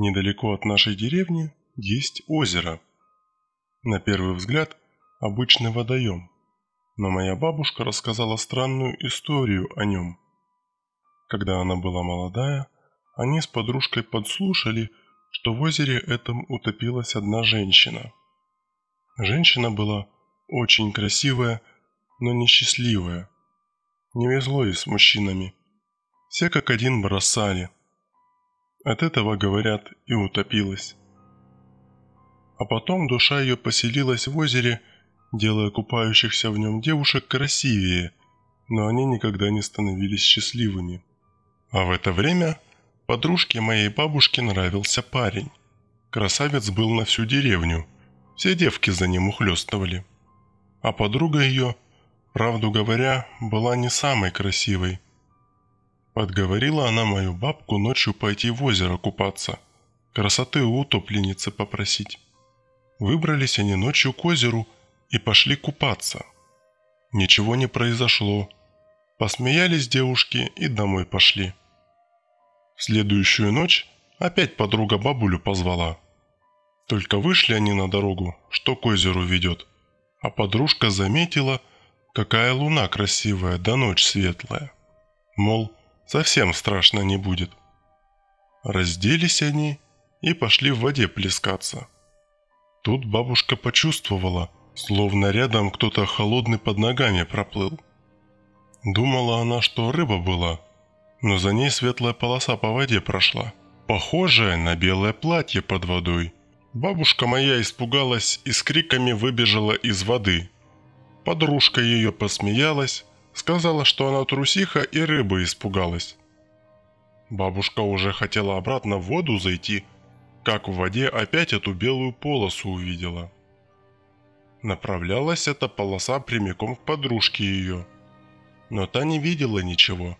Недалеко от нашей деревни есть озеро. На первый взгляд обычный водоем, но моя бабушка рассказала странную историю о нем. Когда она была молодая, они с подружкой подслушали, что в озере этом утопилась одна женщина. Женщина была очень красивая, но несчастливая. Не везло ей с мужчинами. Все как один бросали. От этого, говорят, и утопилась. А потом душа ее поселилась в озере, делая купающихся в нем девушек красивее, но они никогда не становились счастливыми. А в это время подружке моей бабушки нравился парень. Красавец был на всю деревню, все девки за ним ухлёстывали. А подруга ее, правду говоря, была не самой красивой. Подговорила она мою бабку ночью пойти в озеро купаться, красоты у утопленницы попросить. Выбрались они ночью к озеру и пошли купаться. Ничего не произошло. Посмеялись девушки и домой пошли. В следующую ночь опять подруга бабулю позвала. Только вышли они на дорогу, что к озеру ведет. А подружка заметила, какая луна красивая, да ночь светлая. Мол, совсем страшно не будет. Разделись они и пошли в воде плескаться. Тут бабушка почувствовала, словно рядом кто-то холодный под ногами проплыл. Думала она, что рыба была, но за ней светлая полоса по воде прошла, похожая на белое платье под водой. Бабушка моя испугалась и с криками выбежала из воды. Подружка ее посмеялась, сказала, что она трусиха и рыбы испугалась. Бабушка уже хотела обратно в воду зайти, как в воде опять эту белую полосу увидела. Направлялась эта полоса прямиком к подружке ее. Но та не видела ничего,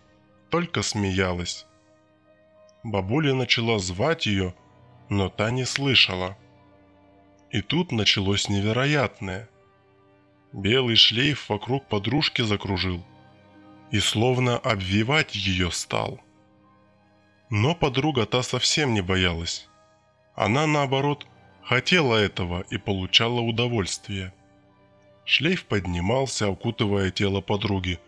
только смеялась. Бабуля начала звать ее, но та не слышала. И тут началось невероятное. Белый шлейф вокруг подружки закружил и словно обвивать ее стал. Но подруга та совсем не боялась. Она, наоборот, хотела этого и получала удовольствие. Шлейф поднимался, укутывая тело подруги.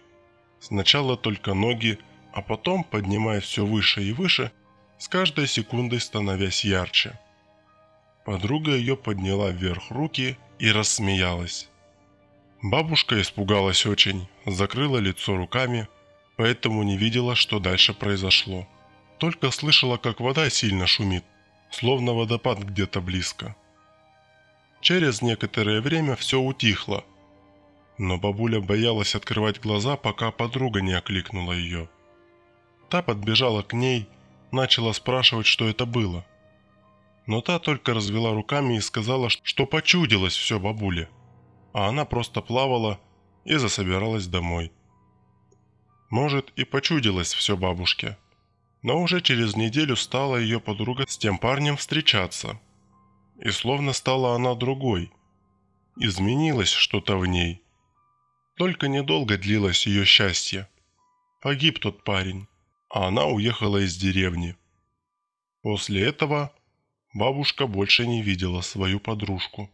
Сначала только ноги, а потом, поднимая все выше и выше, с каждой секундой становясь ярче. Подруга ее подняла вверх руки и рассмеялась. Бабушка испугалась очень, закрыла лицо руками, поэтому не видела, что дальше произошло. Только слышала, как вода сильно шумит, словно водопад где-то близко. Через некоторое время все утихло, но бабуля боялась открывать глаза, пока подруга не окликнула ее. Та подбежала к ней, начала спрашивать, что это было. Но та только развела руками и сказала, что почудилось все бабуле, а она просто плавала и засобиралась домой. Может, и почудилось все бабушке – но уже через неделю стала ее подруга с тем парнем встречаться. И словно стала она другой. Изменилось что-то в ней. Только недолго длилось ее счастье. Погиб тот парень, а она уехала из деревни. После этого бабушка больше не видела свою подружку.